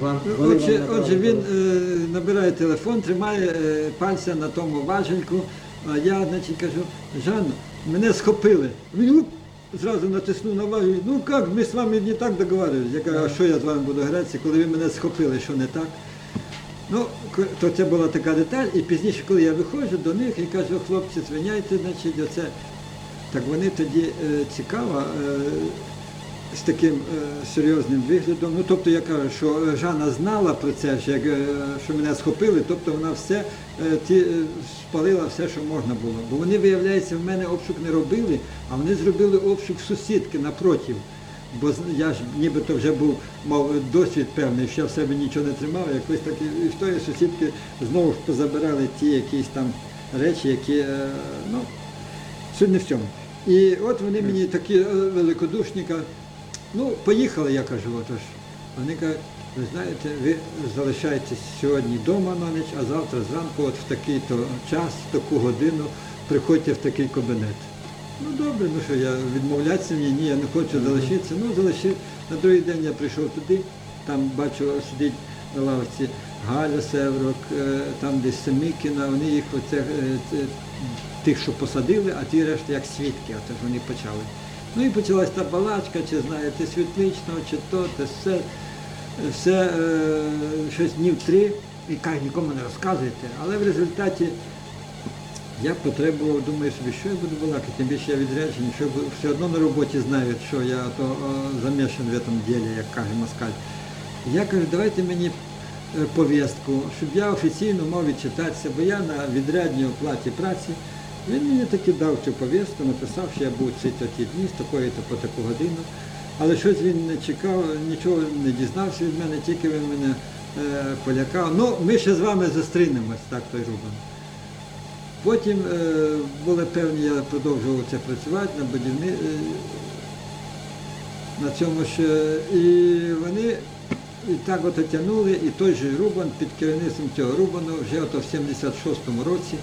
Вам- вони Отже, вам отже, він е, набирає телефон, тримає е, пальця на тому важельку, а я, значить, кажу, Жанна, мене схопили. Він уп, зразу натиснув на вагу, ну як, ми з вами не так договорились. Я кажу, а що я з вами буду гратися, коли ви мене схопили, що не так? Ну, то це була така деталь, і пізніше, коли я виходжу до них і кажу, хлопці, звиняйте, значить, оце. Так вони тоді е, цікаво, е, з таким е, серйозним виглядом. Ну, тобто я кажу, що е, Жанна знала про це, що, як, е, що мене схопили, тобто вона все ті, спалила все, що можна було. Бо вони, виявляється, в мене обшук не робили, а вони зробили обшук сусідки напротив. Бо я ж нібито вже був, мав досвід певний, що я в себе нічого не тримав, якось так і в тої сусідки знову ж позабирали ті якісь там речі, які, ну, суть не в цьому. І от вони мені такі великодушні кажуть, ну, поїхали, я кажу, отож. Вони кажуть, ви знаєте, ви залишаєтесь сьогодні вдома на ніч, а завтра зранку, от в такий-то час, в таку годину, приходьте в такий кабінет. Ну добре, ну що я відмовлятися мені, ні, я не хочу залишитися. Ну, залишив. На другий день я прийшов туди, там бачу, сидить на лавці Галя Севрок, е, там десь Семикіна, вони їх оце, е, тих, що посадили, а ті решта як свідки, отож вони почали. Ну і почалась та балачка, чи знаєте, світличного, чи то, те все, все е, щось днів три, і кажуть, нікому не розказуйте. Але в результаті я потребував, думаю собі, що я буду балакати, тим більше я відряджений, що все одно на роботі знають, що я то о, замішан в цьому ділі, як каже Москаль. Я кажу, давайте мені е, повістку, щоб я офіційно мав відчитатися, бо я на відрядній оплаті праці. Він мені таки дав цю повістку, написав, що я був ці то ті дні, з такої-то по таку годину. Але щось він не чекав, нічого не дізнався від мене, тільки він мене е, полякав. Ну, ми ще з вами зустрінемось, так той Рубан. Потім е, були певні, я продовжував це працювати на будівни, е, на цьому ж. І вони і так от тягнули, і той же Рубан під керівництвом цього Рубану вже ото в 76-му році,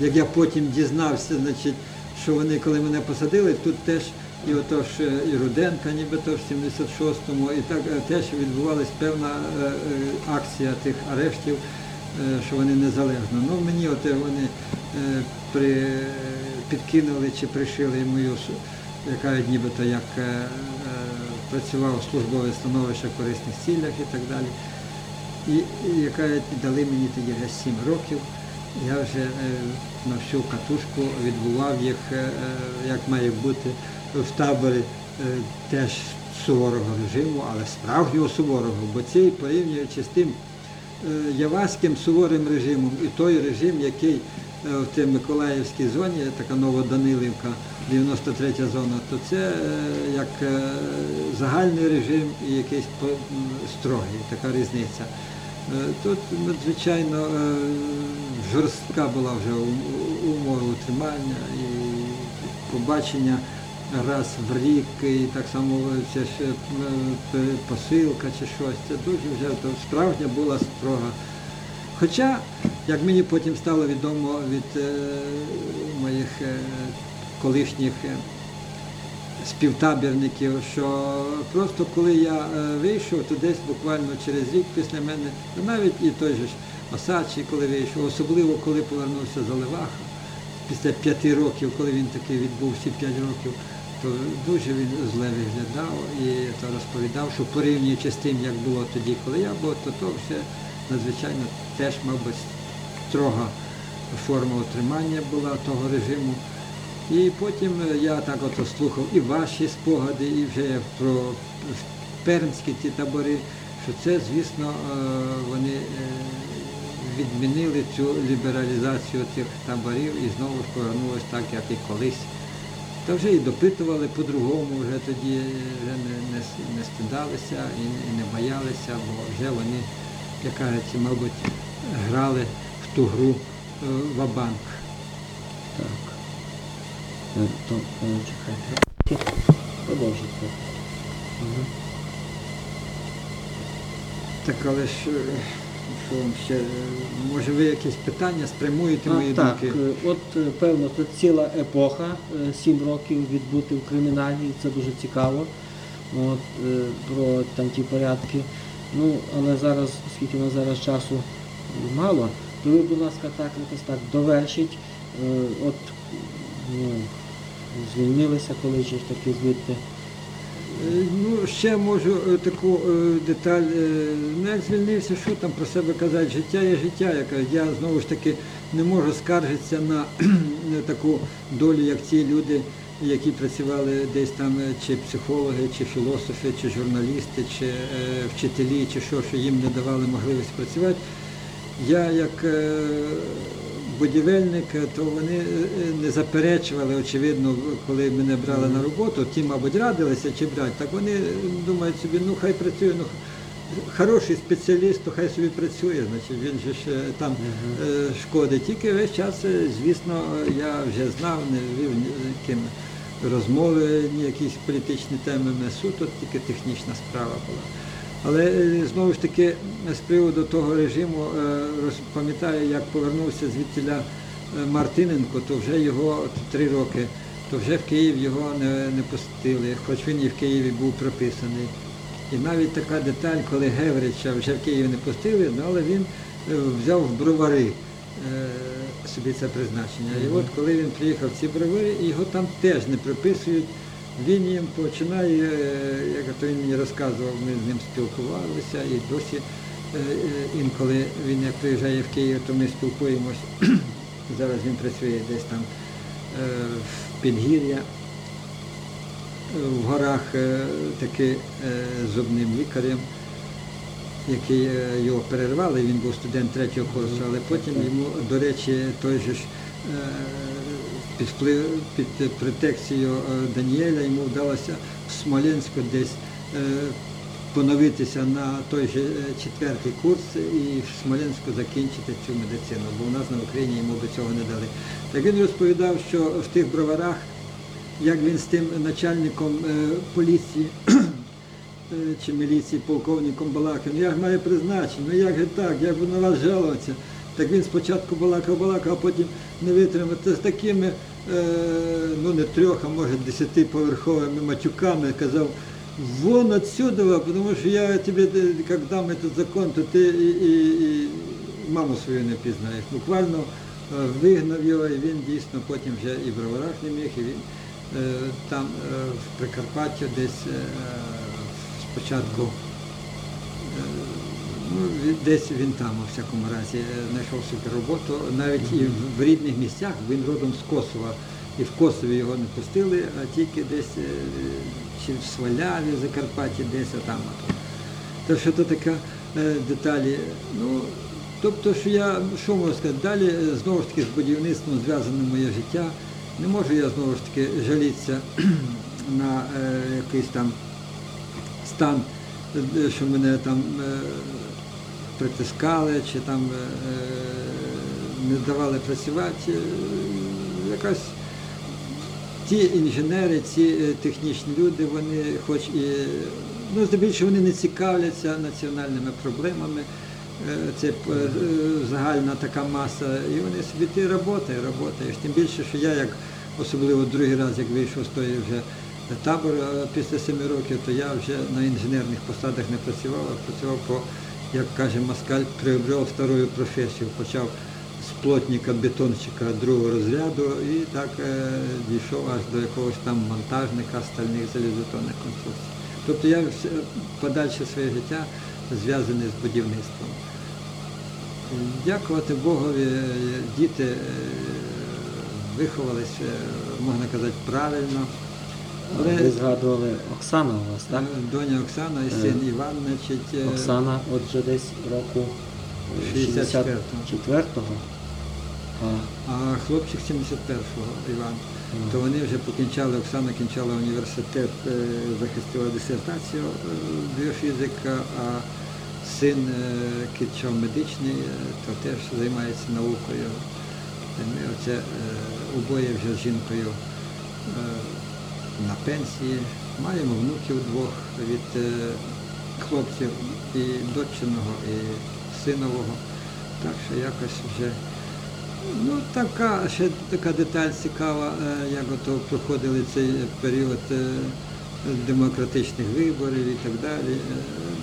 як я потім дізнався, значить, що вони, коли мене посадили, тут теж і ото ж е, і Руденка, нібито в 76-му, і так е, теж відбувалась певна е, акція тих арештів, що вони незалежно. Ну мені оте вони при, підкинули чи пришили мою, яка нібито як працював службове становище в корисних цілях і так далі. І, і яка дали мені тоді вже 7 років. Я вже е, на всю катушку відбував їх, е, е, як має бути в таборі теж суворого режиму, але справжнього суворого, бо цей порівнюючи з тим яваським суворим режимом і той режим, який в тій Миколаївській зоні, така Новоданилівка, 93 зона, то це як загальний режим і якийсь строгий, така різниця. Е, Тут надзвичайно е, жорстка була вже умова утримання і побачення раз в рік, і так само це ж е, посилка чи щось. Це дуже вже справжня була строга. Хоча, як мені потім стало відомо від е, моїх колишніх співтабірників, що просто коли я е, вийшов, то десь буквально через рік після мене, навіть і той же ж Осадчий, коли вийшов, особливо коли повернувся з Оливаха, після п'яти років, коли він таки відбув всі п'ять років, то дуже він зле виглядав і то розповідав, що порівнюючи з тим, як було тоді, коли я був, то то все надзвичайно теж, мабуть, строга форма утримання була того режиму. І потім е, я так от слухав і ваші спогади, і вже про пермські ті табори, що це, звісно, е, вони е, відмінили цю лібералізацію тих таборів і знову ж повернулося так, як і колись. Та вже і допитували по-другому, вже тоді вже не, не, не стидалися і, не боялися, бо вже вони, як кажуть, мабуть, грали в ту гру е, ва-банк. Чекайте. Продовжуйте. Ага. Так, але ж е, що вам ще, е, може ви якісь питання спрямуєте мої так, думки? е, от певно, це ціла епоха, сім років відбути в криміналі, це дуже цікаво. От, про там ті порядки. Ну, але зараз, оскільки на зараз часу мало, то ви, будь ласка, так якось так довершіть. Е, От ну, звільнилися коли ж таки звідти. Е, Ну, ще можу е, таку е, деталь. е, Ну, як звільнився, що там про себе казати? Життя є життя. Я, я знову ж таки не можу скаржитися на таку долю, як ці люди, які працювали десь там, чи психологи, чи філософи, чи журналісти, чи вчителі, чи що, що їм не давали можливість працювати. Я як будівельник, е, то вони е, не заперечували, очевидно, коли мене брали на роботу, ті, мабуть, радилися чи брати, так вони е, думають собі, ну хай працює, ну хороший спеціаліст, то хай собі працює, значить він же ж е, там е, шкодить. Тільки весь час, е, звісно, я вже знав, не вів ні розмови, ні якісь політичні теми, не суто, тільки технічна справа була. Але е, знову ж таки з приводу того режиму е, пам'ятаю, як повернувся звідтіля е, Мартиненко, то вже його три роки, то вже в Київ його не, не пустили, хоч він і в Києві був прописаний. І навіть така деталь, коли Геврича вже в Київ не пустили, ну, але він взяв в бровари собі це призначення. І от коли він приїхав в ці бровари, його там теж не приписують. Він їм починає, е, як то він мені розказував, ми з ним спілкувалися і досі е, е, інколи він як приїжджає в Київ, то ми спілкуємось. Зараз він працює десь там в Підгір'я, в горах таки зубним лікарем, який його перервали, він був студент третього курсу, але потім йому, до речі, той же ж під, під протекцією е, Даніеля йому вдалося в Смоленську десь е, поновитися на той же е, четвертий курс і в Смоленську закінчити цю медицину, бо у нас на Україні йому до цього не дали. Так він розповідав, що в тих броварах, як він з тим начальником е, поліції е, чи міліції полковником балакав, «Ну, як має призначення, ну як же так, як би на вас жалуватися. Так він спочатку балакав, балакав, а потім не витримав. Це з такими, е, ну не трьох, а може десятиповерховими матюками казав, вон отсюда, тому що я тебе, е, як дам этот закон, то ти і, і, і маму свою не пізнаєш. Буквально е, вигнав його, і він дійсно потім вже і в броварах не міг, і він е, там е, в Прикарпатті десь спочатку. Ну, десь він там, у всякому разі, е, знайшов собі роботу. Навіть і в- рідних місцях він родом з Косова. І в Косові його не пустили, а тільки десь е, чи в Сваляві, в Закарпатті, десь а там. То що то така е, деталі. Ну, тобто, що я, що можу сказати, далі е, знову ж таки з будівництвом зв'язане моє життя. Не можу я знову ж таки жалітися на е, якийсь там стан, що мене там притискали чи там е, не давали працювати. Е, Якась ті інженери, ці е, технічні люди, вони хоч і ну, здебільшого вони не цікавляться національними проблемами. Е, Це е, загальна така маса, і вони собі ти роботи, роботаєш. Тим більше, що я як особливо другий раз, як вийшов з тої вже табору е, після семи років, то я вже на інженерних посадах не працював, а працював по, як каже Москаль, приобрел вторую професію, почав з плотника бетонщика другого розряду і так е, дійшов аж до якогось там монтажника стальних залізотонних конструкцій. Тобто я подальше своє життя зв'язане з будівництвом. Дякувати Богові, е, діти е, виховались, е, можна казати, правильно. Але Ви згадували Оксана у вас, так? е, доня Оксана і син Іван, значить, е, Оксана, отже, десь року 64-го. 64-го. А, А хлопчик 71-го Іван, Мгм. то вони вже покінчали, Оксана кінчала університет, е, захистила дисертацію е, біофізика, а син е, кінчав медичний, е, то теж займається наукою. Ми оце е, обоє вже з жінкою е, на пенсії. Маємо внуків двох від е, хлопців і дочиного, і синового. Так що якось вже Ну, така, ще така деталь цікава, е, як ото проходили цей період е, демократичних виборів і так далі.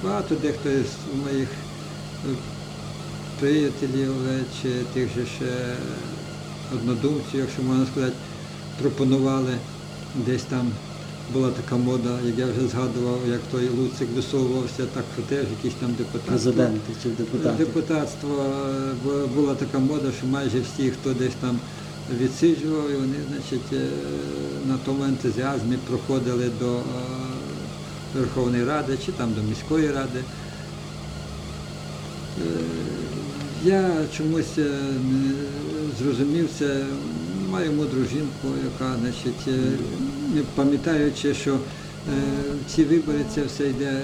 Багато дехто із моїх приятелів чи тих же ще однодумців, якщо можна сказати, пропонували десь там. Була така мода, як я вже згадував, як той Луцик висовувався, так що теж якісь там депутати. Президенти чи депутати. Депутатство була така мода, що майже всі, хто десь там відсиджував, і вони, значить, е, на тому ентузіазмі проходили до е, Верховної Ради чи там до міської ради. Е, Я чомусь зрозумів це, маю мудру жінку, яка, значить, е, пам'ятаючи, що е, ці вибори це все йде е,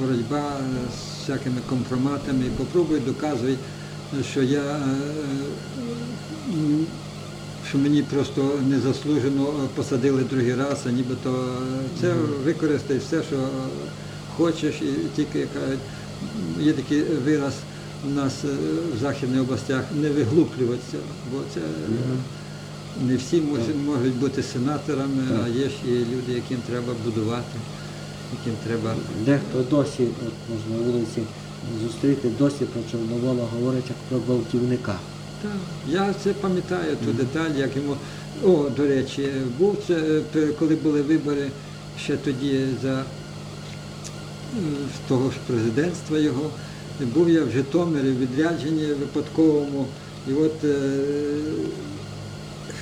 боротьба з всякими компроматами, і попробуй доказуй, що я е, що мені просто незаслужено посадили другий раз, а нібито е, це використай все, що хочеш, і тільки як є такий вираз у нас е, в Західних областях не виглуплюватися, бо це е, не всі можуть, можуть бути сенаторами, а є ж і люди, яким треба будувати, яким треба. Дехто досі, от можна на вулиці зустріти, досі про Чорновола говорить як про гвалтівника. Так, я це пам'ятаю, ту деталь, як йому. О, до речі, був це, е, коли були вибори ще тоді за е, того ж президентства його. Був я в Житомирі в відрядженні випадковому, і от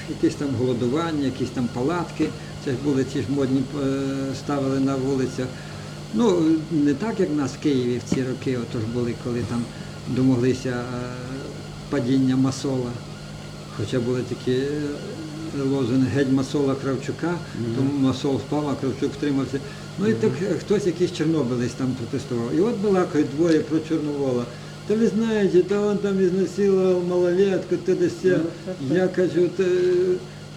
якесь там голодування, якісь там палатки, це ж були ті ж модні е, ставили на вулицях. Ну, не так, як в нас в Києві в ці роки, отож були, коли там домоглися е, падіння Масола. Хоча були такі е, лозунги геть Масола Кравчука, тому Масол впав, а Кравчук втримався. Ну і так хтось якийсь чорнобилець там протестував. І от балакають двоє про Чорновола. Та ви знаєте, та він там ізнасилував малолетку, то десь. я». Я кажу, «Та,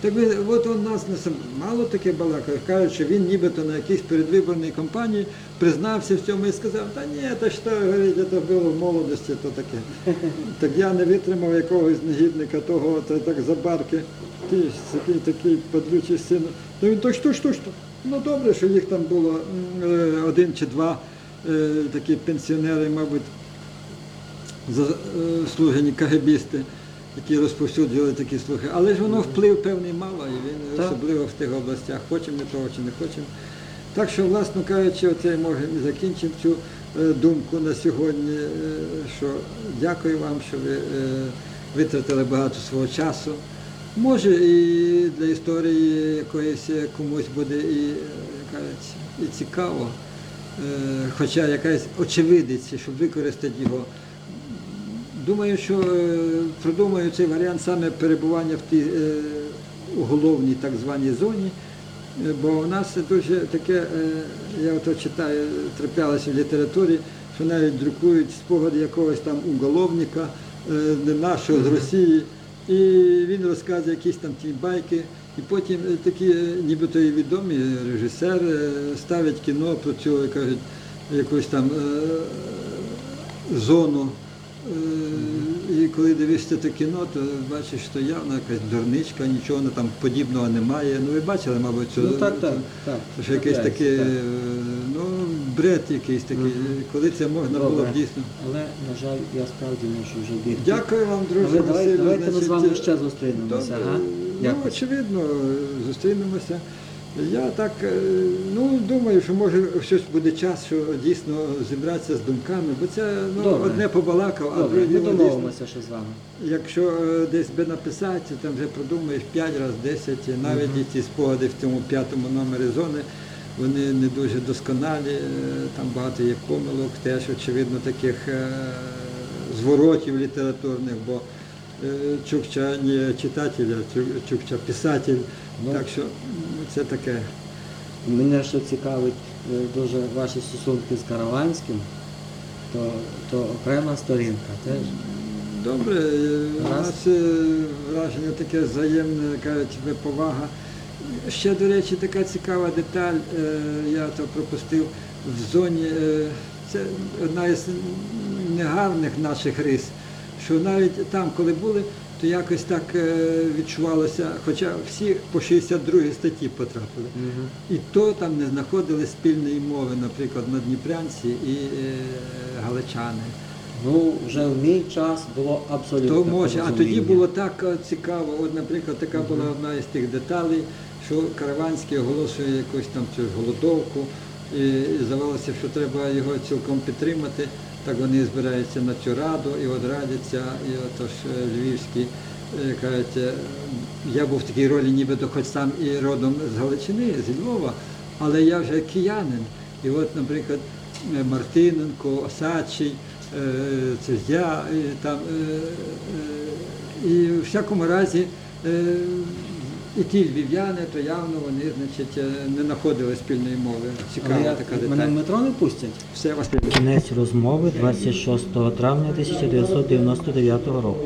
так ви, от он нас не сам мало таке балакає. Кажуть, що він нібито на якійсь передвиборній кампанії признався в цьому і сказав, та ні, та що говорить, це було в молодості, то таке. Так я не витримав якогось негідника того, то так за барки. Ти ж собі такий подлючий син. То він то що, що, що? Ну добре, що їх там було е, один чи два е, такі пенсіонери, мабуть, заслужені кагебісти, які розповсюджували такі слухи. Але ж воно вплив певний мало, і він Так. особливо в тих областях, хочемо ми того чи не хочемо. Так що, власно кажучи, оце може і закінчимо цю е, думку на сьогодні, е, що дякую вам, що ви е, витратили багато свого часу. Може і для історії якоїсь е, комусь буде і, е, кажуть, і цікаво, Е, хоча якась очевидець, щоб використати його. Думаю, що е, продумаю цей варіант саме перебування в тій е, уголовній так званій зоні, е, бо у нас дуже таке, я ото читаю, траплялося в літературі, що навіть друкують спогади якогось там уголовника нашого з Росії, і він розказує якісь там ті байки. І потім такі, нібито і відомі режисер е, ставить кіно про цю, кажуть, якусь там зону. І коли дивишся це кіно, то бачиш, що явно якась дурничка, нічого там подібного немає. Ну ви бачили, мабуть, цю Ну так, так, так. що якийсь такий, так. е, ну, бред якийсь такий, Мгм. коли це можна було б дійсно. Але, на жаль, я справді мушу вже бігти. Дякую вам, друже. Але давайте, давайте ми з вами ще зустрінемося. Добре. Ага? Ну, очевидно, зустрінемося. Я так е, ну, думаю, що може щось буде час, що дійсно зібратися з думками, бо це ну, Добре. одне побалакав, а Добре, друге ми домовимося ще з вами. Якщо е, десь би написати, там вже продумаєш 5 разів 10, і навіть і ці спогади в цьому п'ятому номері зони, вони не дуже досконалі, е, там багато є помилок, теж очевидно таких зворотів літературних, бо Чукча не читатель, а Чукча писатель. Ну. Так що це таке. Мене ще цікавить е, дуже ваші стосунки з Караванським, то, то окрема сторінка теж. Добре, е, у нас е, враження таке взаємне, кажуть, повага. Ще, до речі, така цікава деталь, е, я то пропустив в зоні. е, Це одна із негарних наших рис, що навіть там, коли були, то якось так е, відчувалося, хоча всі по 62 статті потрапили. Мгм. І то там не знаходили спільної мови, наприклад, на Дніпрянці і е, галичани. Ну, вже в мій час було абсолютно. То може, а тоді було так е, цікаво. От, наприклад, така була одна із тих деталей, що Караванський оголошує якусь там цю голодовку, і здавалося, що треба його цілком підтримати. Так вони збираються на цю раду і от радяться, і отож е, львівські е, кажуть, е, я був в такій ролі, нібито хоч сам і родом з Галичини, з Львова, але я вже киянин. І от, наприклад, Мартиненко, Осадчий, це я, і там, і в всякому разі, і ті львів'яни, то явно вони значить, е, не знаходили спільної мови. Цікава я- така мене в метро не пустять. Все, Василь. Кінець розмови 26 травня 1999 року.